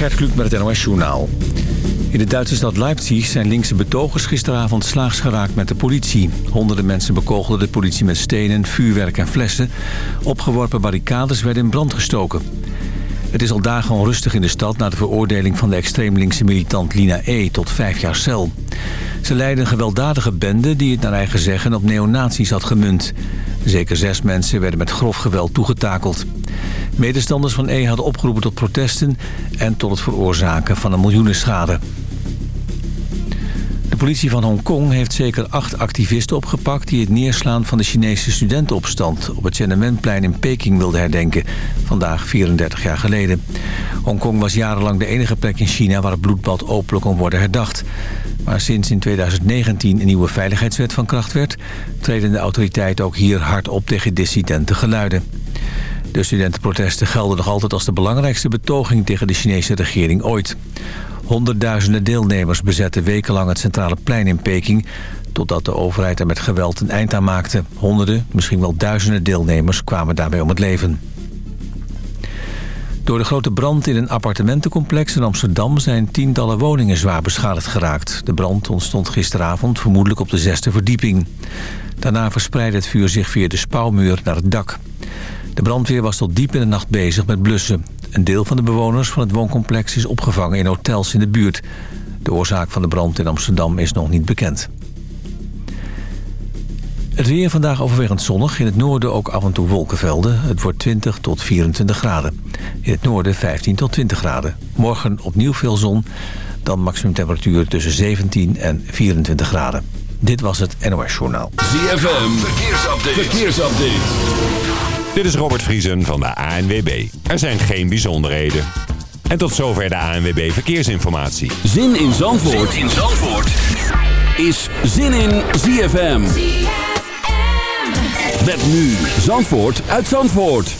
Gert Kluk met het NOS Journaal. In de Duitse stad Leipzig zijn linkse betogers gisteravond slaags geraakt met de politie. Honderden mensen bekogelden de politie met stenen, vuurwerk en flessen. Opgeworpen barricades werden in brand gestoken. Het is al dagen onrustig in de stad na de veroordeling van de extreem linkse militant Lina E. tot vijf jaar cel. Ze leidde een gewelddadige bende die het naar eigen zeggen op neonazies had gemunt. Zeker zes mensen werden met grof geweld toegetakeld. Medestanders van E hadden opgeroepen tot protesten en tot het veroorzaken van een miljoenenschade. De politie van Hongkong heeft zeker acht activisten opgepakt... die het neerslaan van de Chinese studentenopstand... op het Tiananmenplein in Peking wilden herdenken. Vandaag 34 jaar geleden. Hongkong was jarenlang de enige plek in China... waar het bloedbad openlijk kon worden herdacht. Maar sinds in 2019 een nieuwe veiligheidswet van kracht werd... treden de autoriteiten ook hier hard op tegen dissidente geluiden. De studentenprotesten gelden nog altijd als de belangrijkste betoging tegen de Chinese regering ooit. Honderdduizenden deelnemers bezetten wekenlang het centrale plein in Peking... totdat de overheid er met geweld een eind aan maakte. Honderden, misschien wel duizenden deelnemers kwamen daarbij om het leven. Door de grote brand in een appartementencomplex in Amsterdam... zijn tientallen woningen zwaar beschadigd geraakt. De brand ontstond gisteravond vermoedelijk op de zesde verdieping. Daarna verspreidde het vuur zich via de spouwmuur naar het dak. De brandweer was tot diep in de nacht bezig met blussen. Een deel van de bewoners van het wooncomplex is opgevangen in hotels in de buurt. De oorzaak van de brand in Amsterdam is nog niet bekend. Het weer vandaag overwegend zonnig. In het noorden ook af en toe wolkenvelden. Het wordt 20 tot 24 graden. In het noorden 15 tot 20 graden. Morgen opnieuw veel zon. Dan maximum temperatuur tussen 17 en 24 graden. Dit was het NOS Journaal. ZFM, verkeersupdate. verkeersupdate. Dit is Robert Vriesen van de ANWB. Er zijn geen bijzonderheden. En tot zover de ANWB Verkeersinformatie. Zin in Zandvoort, zin in Zandvoort. is Zin in ZFM. ZFM. Met nu Zandvoort uit Zandvoort.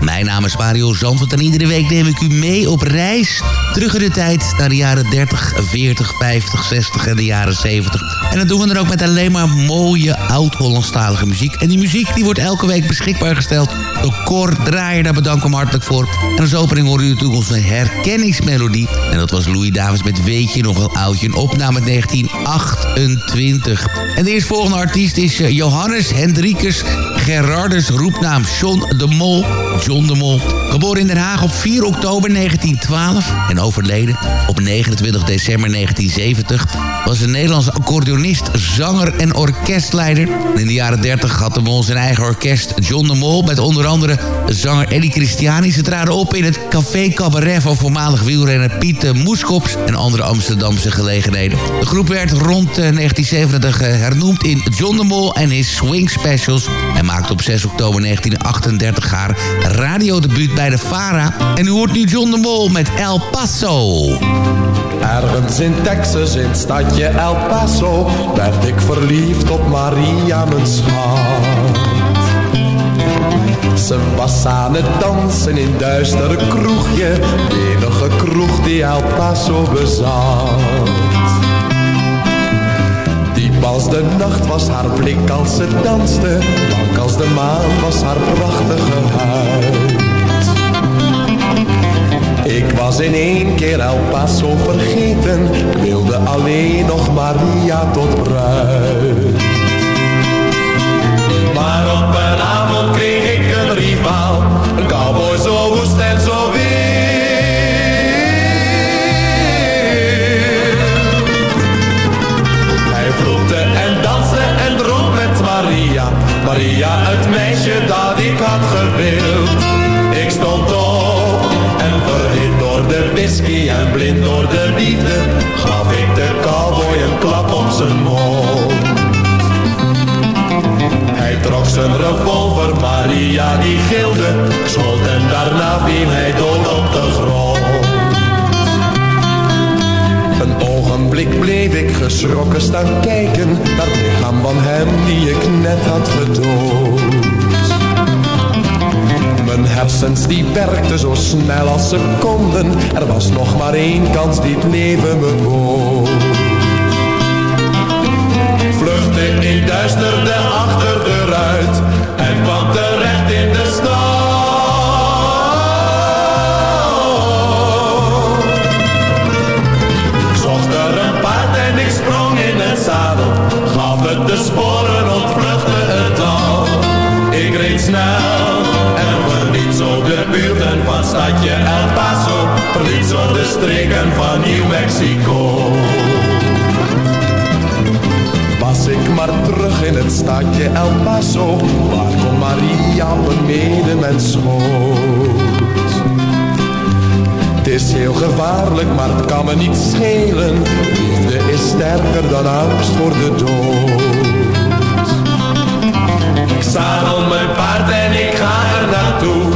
Mijn naam is Mario Zandvoort en iedere week neem ik u mee op reis terug in de tijd naar de jaren 30, 40, 50, 60 en de jaren 70. En dat doen we dan ook met alleen maar mooie oud-Hollandstalige muziek. En die muziek die wordt elke week beschikbaar gesteld door Cor Draaier. Daar bedank ik hem hartelijk voor. En als opening hoorde u natuurlijk onze herkenningsmelodie. En dat was Louis Davis met Weet je nog wel oudje. Een opname uit 1928. En de eerstvolgende artiest is eh, Johannes Hendrikus Gerardus, roepnaam John de Mol. John de Mol. Geboren in Den Haag op 4 oktober 1912 en overleden op 29 december 1970... was een Nederlandse accordeonist, zanger en orkestleider. In de jaren 30 had de Mol zijn eigen orkest John de Mol... met onder andere zanger Eddie Christiani. Ze traden op in het Café Cabaret van voormalig wielrenner Piet eh, Moeskops... en andere Amsterdamse gelegenheden. De groep werd rond eh, 1970 eh, hernoemd in John de Mol en his Swing Specials... Hij maakte op 6 oktober 1938 haar radiodebuut bij de VARA. En u hoort nu John de Mol met El Paso. Ergens in Texas, in het stadje El Paso, werd ik verliefd op Maria, mijn schat. Ze was aan het dansen in duistere kroegje, de enige kroeg die El Paso bezat. Als de nacht was haar blik als ze danste, blank als de maan was haar prachtige huid. Ik was in één keer El Paso vergeten, wilde alleen nog Maria tot bruid. Maar op een avond kreeg ik een rivaal, een cowboy zo woest en zo Maria, het meisje dat ik had gewild. Ik stond op en verhit door de whisky en blind door de liefde, gaf ik de cowboy een klap op zijn mond. Hij trok zijn revolver, Maria die gilde, schoot en daarna viel hij dood op de grond. Ogenblik bleef ik geschrokken staan kijken naar het lichaam van hem die ik net had gedood. Mijn hersens die werkten zo snel als ze konden, er was nog maar één kans die het leven me bood. Vlucht vluchtte in duisterde achter stadje El Paso, verliet zo de streken van New Mexico. Was ik maar terug in het stadje El Paso, waar kon Maria beneden mijn schoot. Het is heel gevaarlijk, maar het kan me niet schelen. Liefde is sterker dan angst voor de dood. Ik zadel mijn paard en ik ga er naartoe.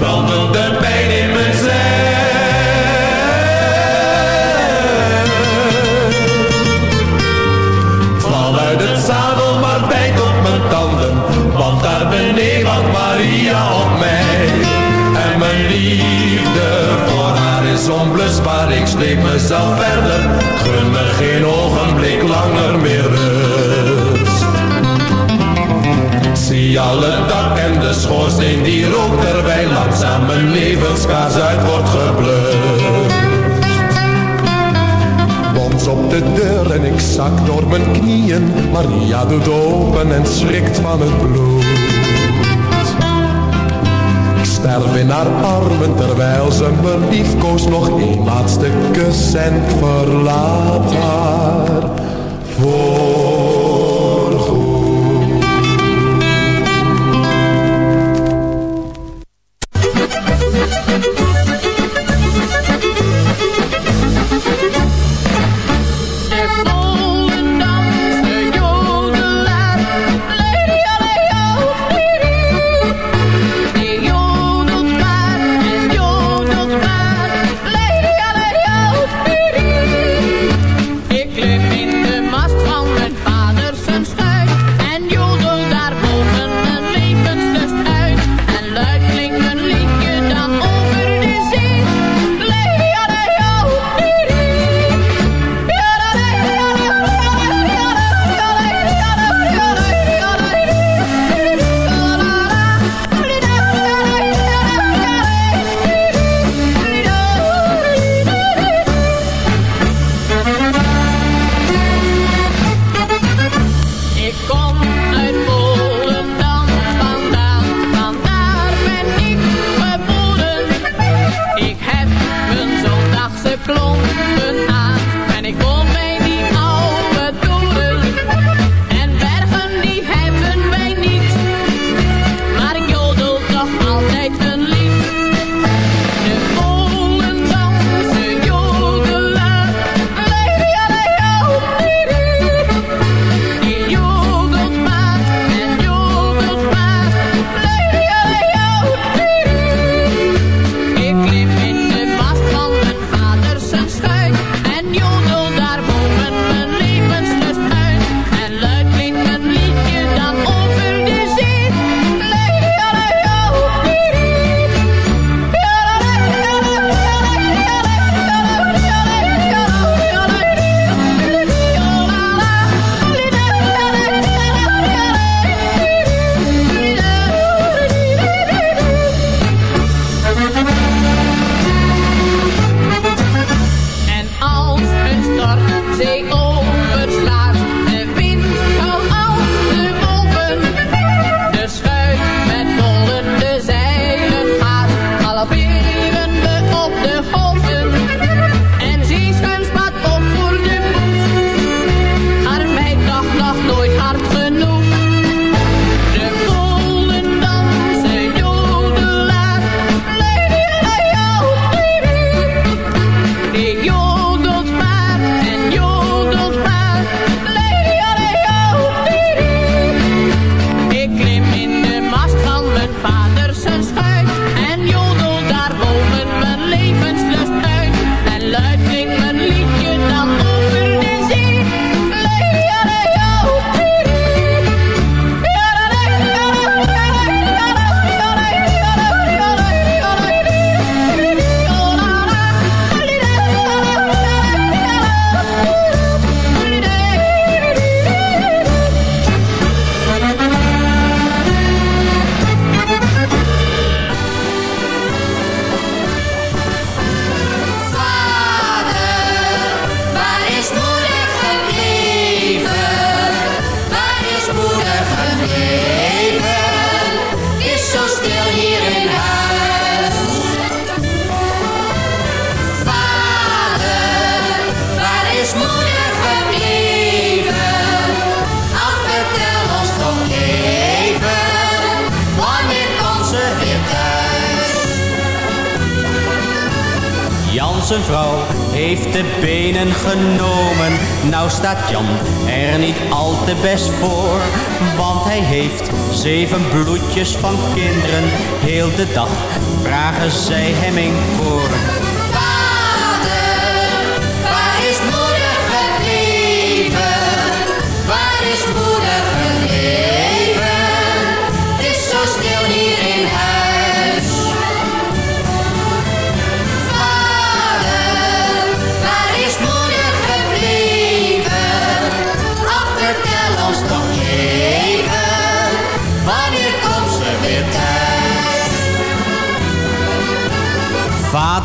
brandende pijn in mijn zij. Val uit het zadel, maar bijt op mijn tanden, want daar beneden wacht Maria op mij. En mijn liefde voor haar is onblusbaar, ik sleep mezelf verder, gun me geen ogenblik langer meer zie al het dak en de schoorsteen die rookt terwijl langzaam mijn levenskaas uit wordt geblust. Bons op de deur en ik zak door mijn knieën, Maria doet open en schrikt van het bloed. Ik sterf in haar armen terwijl ze me liefkoos nog een laatste kus en verlaat haar.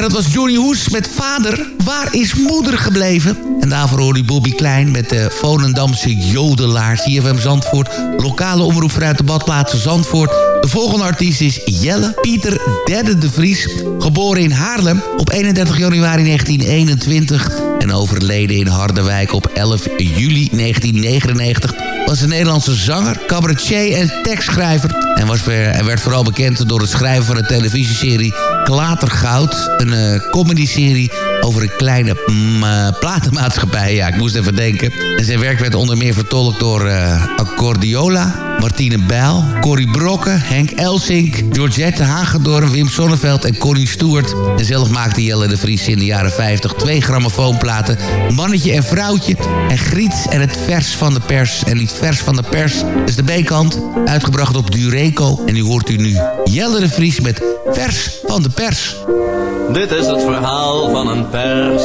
Ja, dat was Johnny Hoes met Vader, waar is moeder gebleven? En daarvoor hoorde u Bobby Klein met de Volendamse Jodelaar. CFM Zandvoort, lokale omroep vanuit de badplaatsen Zandvoort. De volgende artiest is Jelle Pieter Derde de Vries. Geboren in Haarlem op 31 januari 1921 en overleden in Harderwijk op 11 juli 1999 was een Nederlandse zanger, cabaretier en tekstschrijver. En was, werd vooral bekend door het schrijven van de televisieserie Klatergoud. Een eh comedyserie over een kleine mm, eh, platenmaatschappij. Ja, ik moest even denken. En zijn werk werd onder meer vertolkt door eh Accordiola, Martine Bijl, Corrie Brokken, Henk Elsink, Georgette Hagedorn, Wim Sonneveld en Connie Stewart. En zelf maakte Jelle de Vries in de jaren 50 twee grammofoonplaten. Mannetje en Vrouwtje en Griet en het vers van de pers. En vers van de pers, is de B-kant. Uitgebracht op Dureco. En nu hoort u nu Jelle de Vries met vers van de pers. Dit is het verhaal van een pers.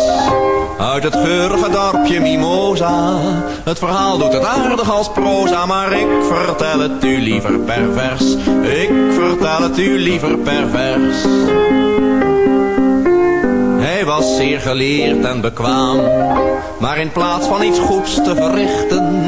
Uit het geurige dorpje Mimosa. Het verhaal doet het aardig als proza, maar ik vertel het u liever pervers. Ik vertel het u liever pervers. Hij was zeer geleerd en bekwaam. Maar in plaats van iets goeds te verrichten,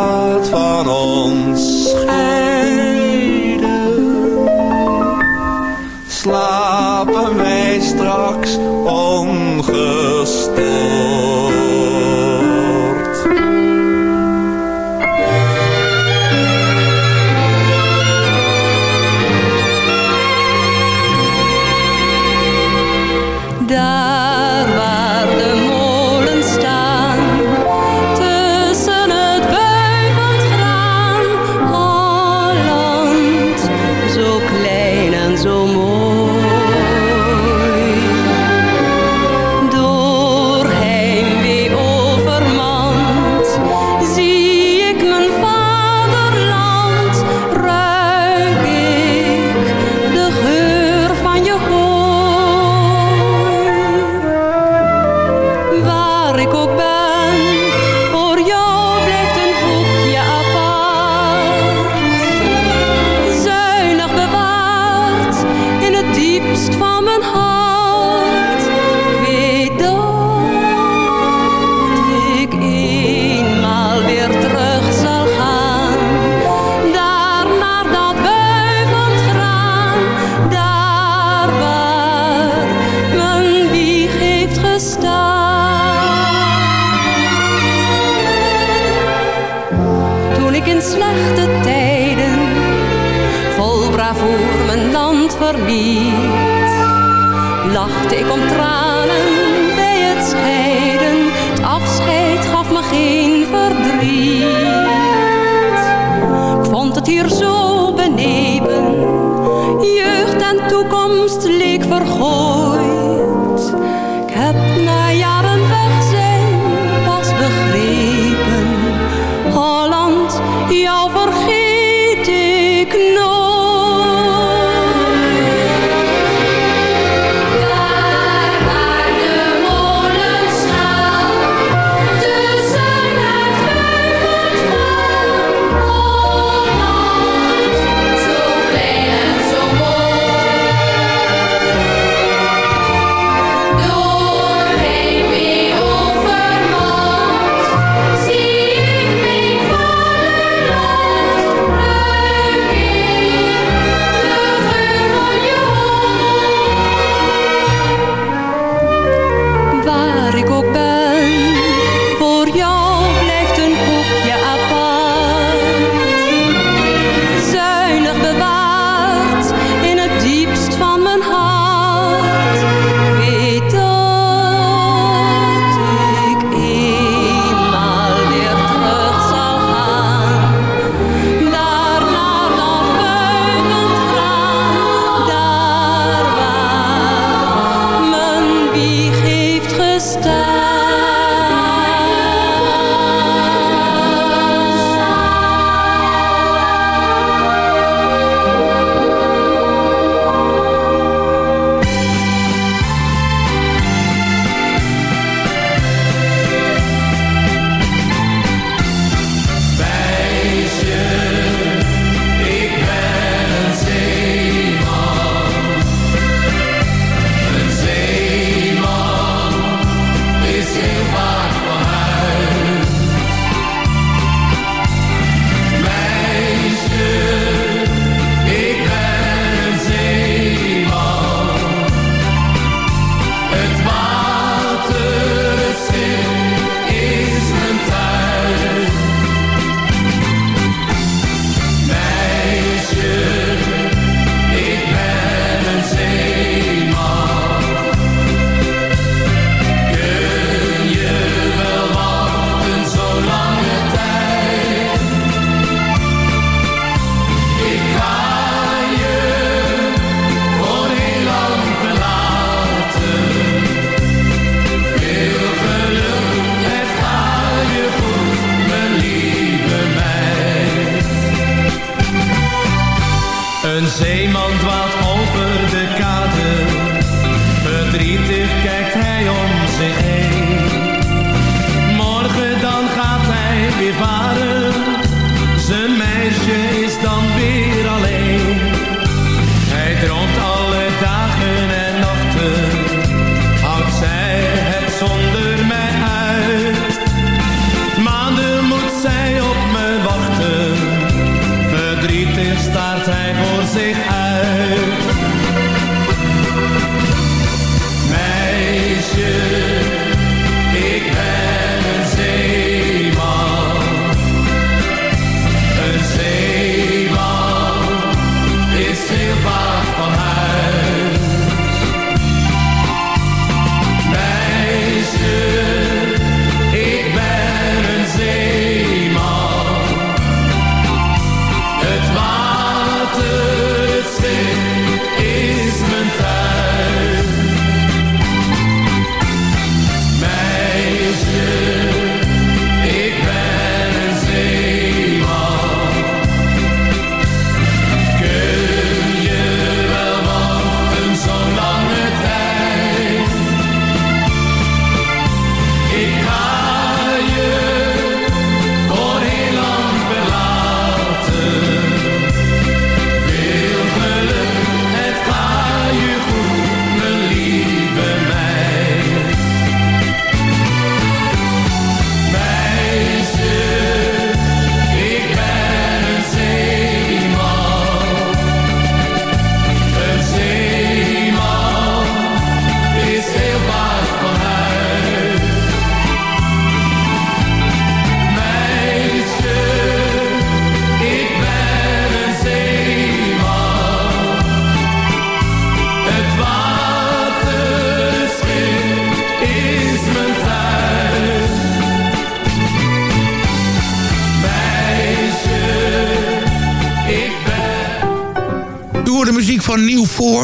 gaat van ons scheiden. Slapen wij straks ongestoord.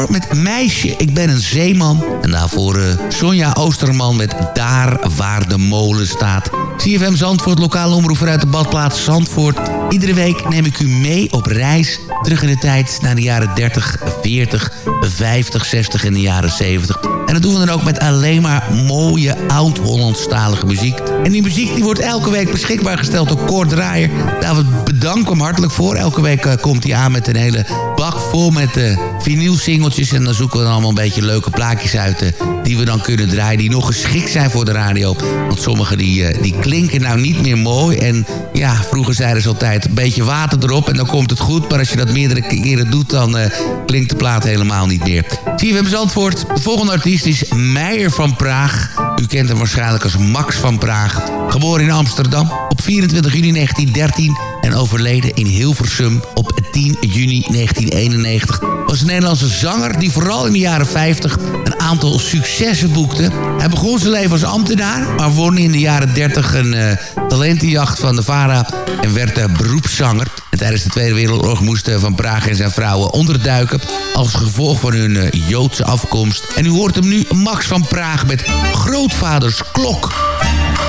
Met Meisje, ik ben een zeeman. En daarvoor uh, Sonja Oosterman met Daar waar de molen staat. CFM Zandvoort, lokale omroep vanuit de badplaats Zandvoort. Iedere week neem ik u mee op reis terug in de tijd naar de jaren 30, 40, 50, 60 en de jaren 70. En dat doen we dan ook met alleen maar mooie oud-Hollandstalige muziek. En die muziek die wordt elke week beschikbaar gesteld door Kort Draaier. Daar we bedanken hem hartelijk voor. Elke week uh, komt hij aan met een hele bak vol met uh, vinylsingeltjes. En dan zoeken we dan allemaal een beetje leuke plaatjes uit... Uh, die we dan kunnen draaien, die nog geschikt zijn voor de radio. Want sommige die, die klinken nou niet meer mooi. En ja, vroeger zeiden ze altijd een beetje water erop... en dan komt het goed. Maar als je dat meerdere keren doet, dan klinkt de plaat helemaal niet meer. Zie je, we hebben antwoord. De volgende artiest is Meijer van Praag. U kent hem waarschijnlijk als Max van Praag. Geboren in Amsterdam op 24 juni 1913 en overleden in Hilversum op 10 juni 1991. Was een Nederlandse zanger die vooral in de jaren 50 een aantal successen boekte. Hij begon zijn leven als ambtenaar, maar won in de jaren 30 een uh, talentenjacht van de VARA en werd uh, beroepszanger. En tijdens de Tweede Wereldoorlog moesten Van Praag en zijn vrouwen onderduiken als gevolg van hun Joodse afkomst. En u hoort hem nu, Max van Praag met Grootvaders Klok.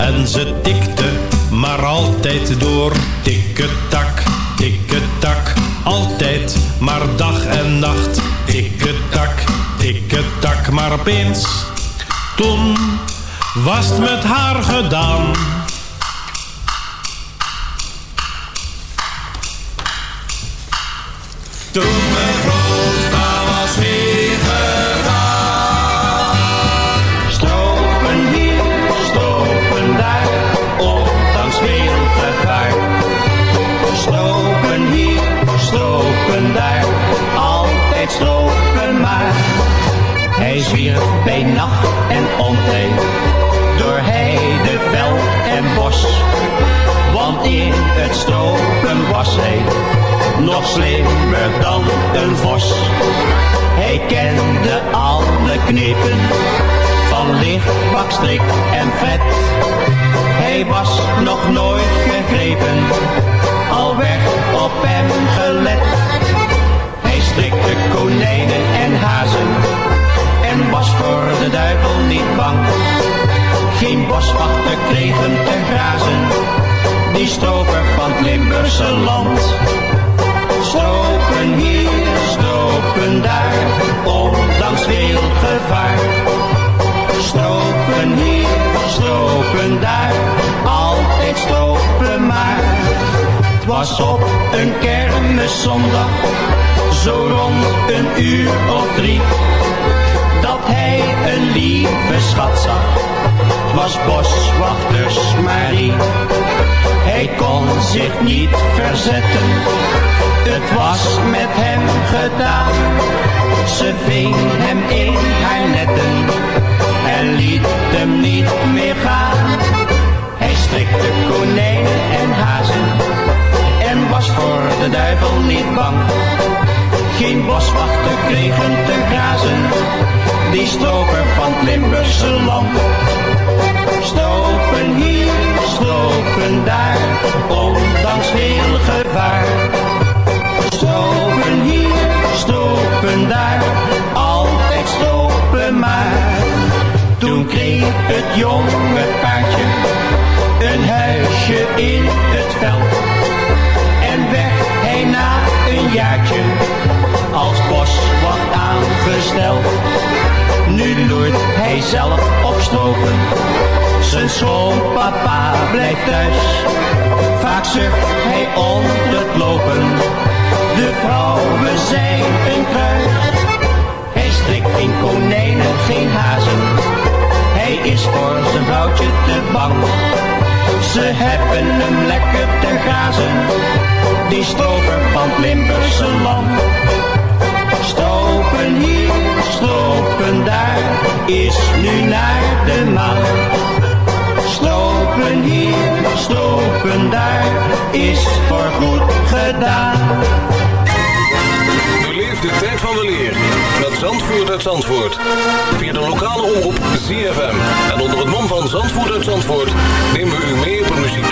En ze tikte maar altijd door, tikketak, tikketak, altijd maar dag en nacht, tikketak, tikketak, maar opeens, toen was het met haar gedaan. Toen Want in het stropen was hij nog slimmer dan een vos. Hij kende alle knepen van licht, bakstrik en vet. Hij was nog nooit gegrepen, al werd op hem gelet. Hij strikte konijnen en hazen en was voor de duivel niet bang. Geen boswachten kregen te grazen, die stroper van het Limburgse land. Stropen hier, stropen daar, ondanks veel gevaar. Stropen hier, stropen daar, altijd stropen was op een kermiszondag, zo rond een uur of drie, hij een lieve schat zag. Was boswachters Marie. Hij kon zich niet verzetten, het was met hem gedaan. Ze ving hem in haar netten en liet hem niet meer gaan. Hij strikte konijnen en hazen en was voor de duivel niet bang. Geen boswachter kregen te grazen, die stroper van het Limburgse hier, stropen daar, ondanks veel gevaar. Stropen hier, stropen daar, altijd stropen maar. Toen kreeg het jonge paardje een huisje in het veld. En werd hij na een jaartje als boswacht aangesteld. Nu loert hij zelf op stropen, zijn schoonpapa blijft thuis. Vaak zucht hij onder het lopen, de vrouwen zijn een kruis. Hij strikt geen konijnen, geen hazen, hij is voor zijn vrouwtje te bang. Ze hebben hem lekker te grazen, die stroper van Limburgse land. Stropen hier, stropen daar, is nu naar de maan. Stropen hier, stropen daar, is voor goed gedaan. Beleef de tijd van de leer met Zandvoort uit Zandvoort. Via de lokale omroep ZFM. En onder het mom van Zandvoort uit Zandvoort nemen we u mee op een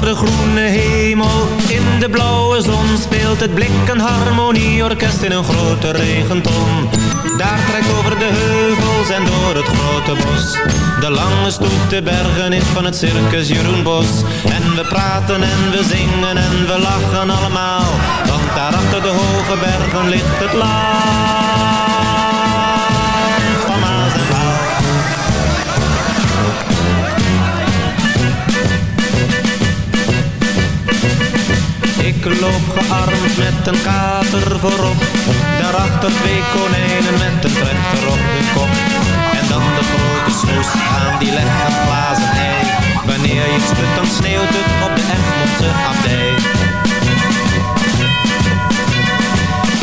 Onder de groene hemel, in de blauwe zon Speelt het blik een harmonieorkest in een grote regenton. Daar trekt over de heuvels en door het grote bos. De lange stoet de bergen in van het circus Jeroen Bos. En we praten en we zingen en we lachen allemaal. Want daar achter de hoge bergen ligt het land Ik loop gearmd met een kater voorop. Daarachter twee konijnen met een trechter op de kop. En dan de grote snoes aan die legt een glazen ei. Wanneer je schudt dan sneeuwt het op de Egmondse abdij.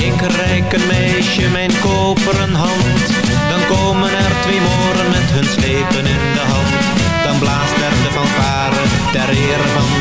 Ik reik een meisje mijn koperen hand. Dan komen er twee moren met hun slepen in de hand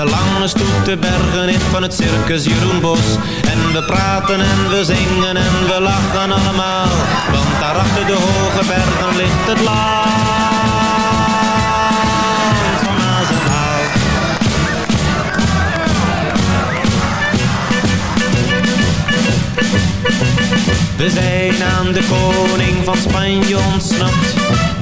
De lange stoet de bergen in van het circus Jeroen Bos. En we praten en we zingen en we lachen allemaal. Want daar achter de hoge bergen ligt het land van. We zijn aan de koning van Spanje ontsnapt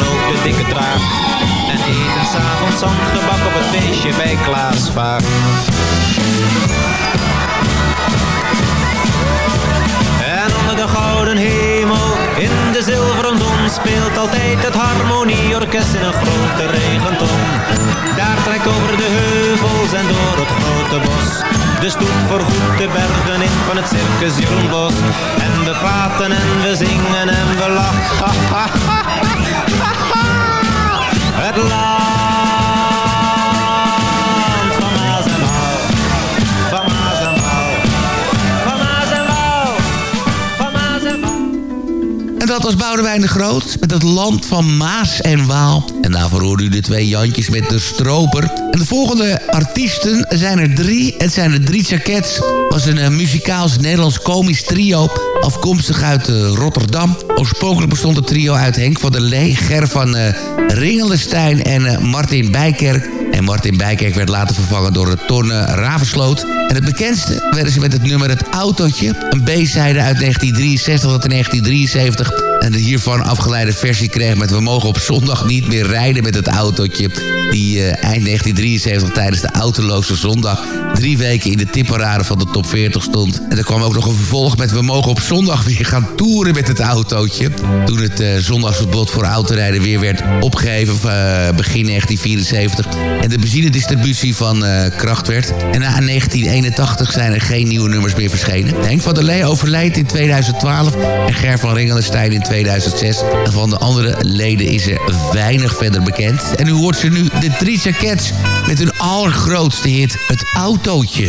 ook de dikke draak. En eten s'avonds zandgebak op het feestje bij Klaas Vaak. En onder de gouden hemel, in de zilveren zon Speelt altijd het harmonieorkest in een grote regenton Daar trekt over de heuvels en door het grote bos De stoet voorgoed de bergen in van het circus En we praten en we zingen en we lachen. Het land dat was Boudewijn de Groot met het land van Maas en Waal. En daarvoor hoorde u de twee Jantjes met de stroper. En de volgende artiesten zijn er drie. Het zijn de drie Jackets. was een uh, muzikaals Nederlands komisch trio. Afkomstig uit uh, Rotterdam. Oorspronkelijk bestond het trio uit Henk van der Lee, Ger van uh, Ringelenstein en Martin Bijkerk. En Martin Bijkerk werd later vervangen door Ton Ravensloot. En het bekendste werden ze met het nummer Het Autootje. Een B-zijde uit 1963 tot 1973. En de hiervan afgeleide versie kreeg met We mogen op zondag niet meer rijden met het autootje. Die uh, eind 1973 tijdens de autoloze zondag drie weken in de tipparade van de top 40 stond. En er kwam ook nog een vervolg met We mogen op zondag weer gaan toeren met het autootje. Toen het uh, zondagsverbod voor autorijden weer werd opgegeven uh, begin 1974. En de benzinedistributie van kracht werd. En na 1981 zijn er geen nieuwe nummers meer verschenen. Henk van der Lee overlijdt in 2012 en Ger van Ringelenstein in 2006. En van de andere leden is er weinig verder bekend. En u hoort ze nu, de drie Cats, met hun allergrootste hit, het autootje.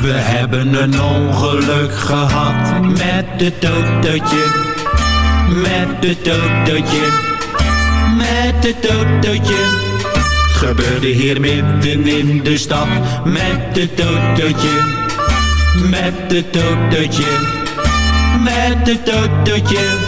We hebben een ongeluk gehad met het autootje. Met het autootje. Met het autootje. Gebeurde hier midden in de stad met het autootje. Met het autootje. Met het autootje.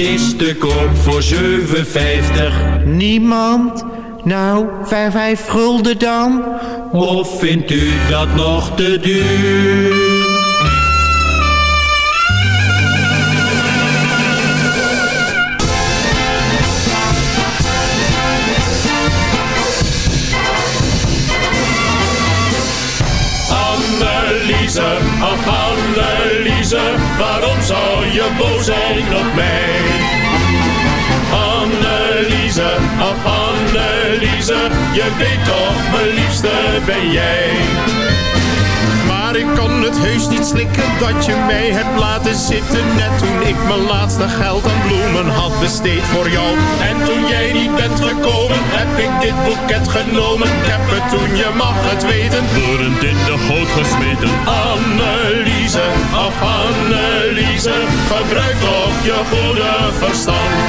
Is te koop voor 7,50. Niemand? Nou, vijf, vijf gulden dan? Of vindt u dat nog te duur? Anneliese, ach Anneliese, waarom zou je boos zijn op mij. Je weet toch, mijn liefste ben jij. Maar ik kan het heus niet slikken dat je mij hebt laten zitten Net toen ik mijn laatste geld aan bloemen had besteed voor jou En toen jij niet bent gekomen, heb ik dit boeket genomen. Ik heb het toen, je mag het weten, Woedend in de goot gesmeten Anneliese, ach Anneliese, gebruik toch je goede verstand.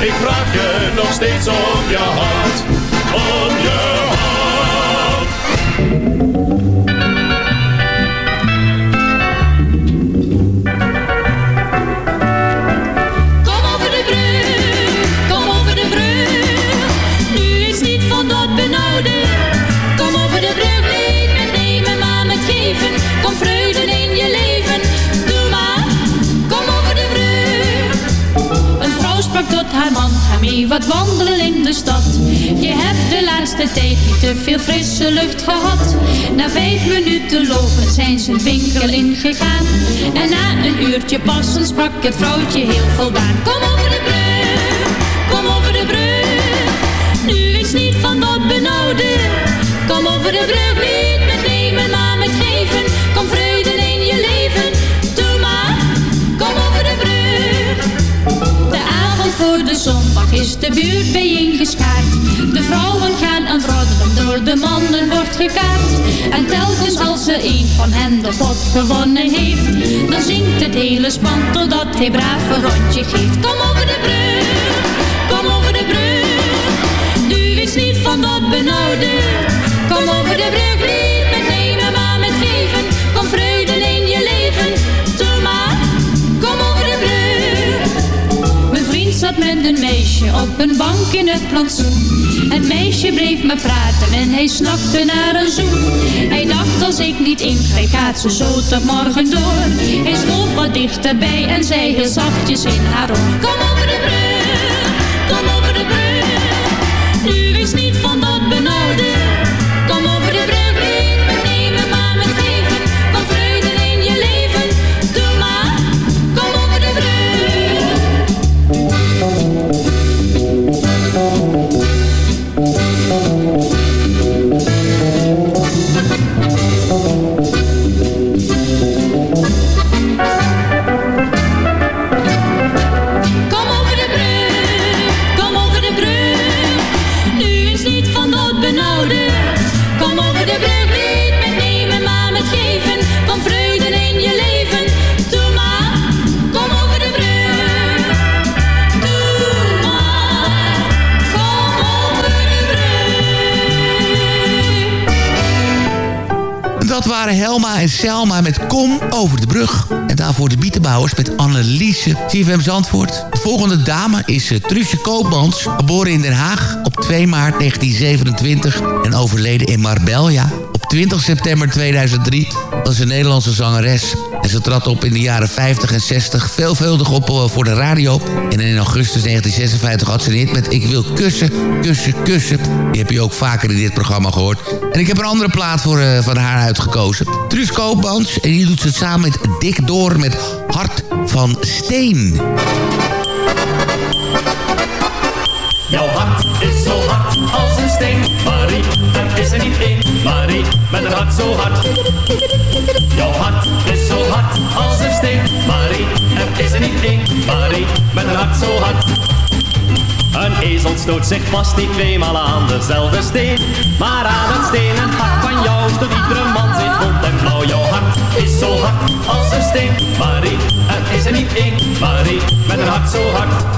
ik vraag je nog steeds om je hand, wat wandelen in de stad. Je hebt de laatste tijd niet te veel frisse lucht gehad. Na vijf minuten lopen zijn ze een winkel ingegaan. En na een uurtje passen sprak het vrouwtje heel voldaan. Kom over de brug, kom over de brug. Nu is niet van dat benauwde. Kom over de brug, is de buurt bijeengeschaard. De vrouwen gaan aan het roddelen, door de mannen wordt gekaart. En telkens als er een van hen de pot gewonnen heeft, dan zingt het hele span totdat hij braaf een rondje geeft. Kom over de brug, kom over de brug. Nu is niet van dat benauwde. Kom over de brug, met een meisje op een bank in het plantsoen. Het meisje bleef me praten en hij snakte naar een zoen. Hij dacht als ik niet ingreep gaat ze zo tot morgen door. Hij schoof wat dichterbij en zei heel zachtjes in haar oor. Kom over de brug, waren Helma en Selma met Kom over de brug. En daarvoor de bietenbouwers met Anneliese. CFM Zandvoort. De volgende dame is uh, Truusje Koopmans. Geboren in Den Haag op 2 maart 1927 en overleden in Marbella 20 september 2003. Dat is een Nederlandse zangeres. En ze trad op in de jaren 50 en 60 veelvuldig op uh, voor de radio. En in augustus 1956 had ze een hit met Ik wil kussen, kussen, kussen. Die heb je ook vaker in dit programma gehoord. En ik heb een andere plaat voor, uh, van haar uitgekozen. Truus Koopmans. En die doet ze samen met Dick Door met Hart van Steen. Jouw hart is zo hard als een steen, Marie. Er is er niet één, Marie, met een hart zo hard. Jouw hart is zo hard als een steen, Marie. Er is er niet één, Marie, met een hart zo hard. Een ezel stoot zich vast niet tweemaal aan dezelfde steen. Maar aan het stenen hart van jou stoot iedere man zich rond en blauw. Jouw hart is zo hard als een steen, Marie. Er is er niet één, Marie, met een hart zo hard.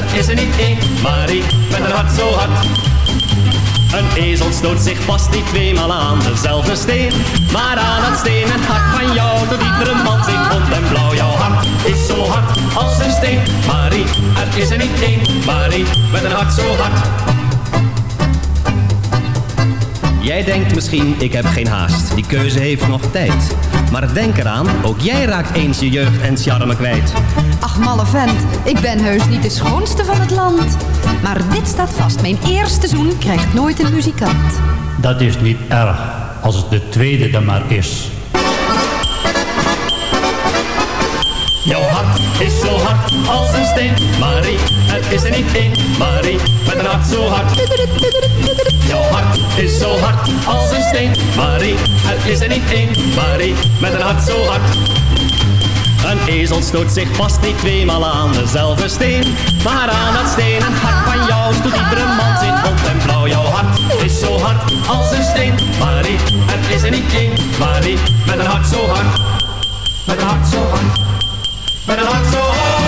Het is er niet één, Marie, met een hart zo hard. Een ezel stoot zich vast niet tweemaal aan dezelfde steen. Maar aan het stenen hart van jou doet iedere man zich rond en blauw. Jouw hart is zo hard als een steen, Marie. Er is er niet één, Marie, met een hart zo hard. Jij denkt misschien, ik heb geen haast. Die keuze heeft nog tijd. Maar denk eraan, ook jij raakt eens je jeugd en charme kwijt. Ach, malle vent, ik ben heus niet de schoonste van het land. Maar dit staat vast, mijn eerste zoen krijgt nooit een muzikant. Dat is niet erg, als het de tweede dan maar is. Jouw hart is zo hard als een steen, Marie. Er is er niet één, Marie, met een hart zo hard. Jouw hart is zo hard als een steen, Marie. Er is er niet één, Marie, met een hart zo hard. Een ezel stoot zich vast niet tweemaal aan dezelfde steen. Maar aan dat stenen hart van jou stoot iedere man zich rond en blauw. Jouw hart is zo hard als een steen, Marie. Er is er niet één, Marie, met een hart zo hard. Met een hart zo hard. Met een hart zo hard.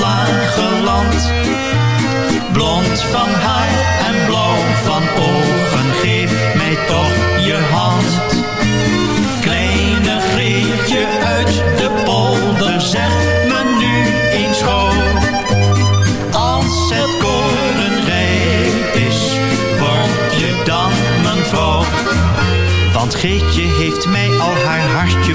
Van het lage land. Blond van haar en blauw van ogen, geef mij toch je hand. Kleine Greetje uit de polder, zeg me nu eens gauw. Als het koren rijp is, word je dan mijn vrouw. Want Geetje heeft mij al haar hartje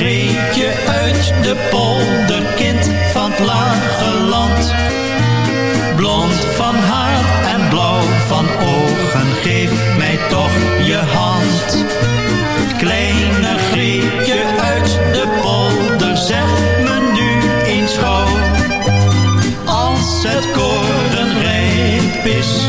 Greetje uit de polder, kind van het lage land. Blond van haar en blauw van ogen, geef mij toch je hand. Kleine Greetje uit de polder, zeg me nu eens gauw. Als het koren rijp is,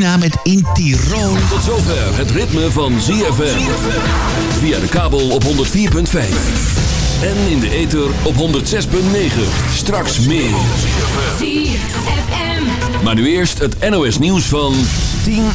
Martina met In Tirol. Tot zover het ritme van ZFM. Via de kabel op 104.5. En in de ether op 106.9. Straks meer. Maar nu eerst het NOS nieuws van 10 uur.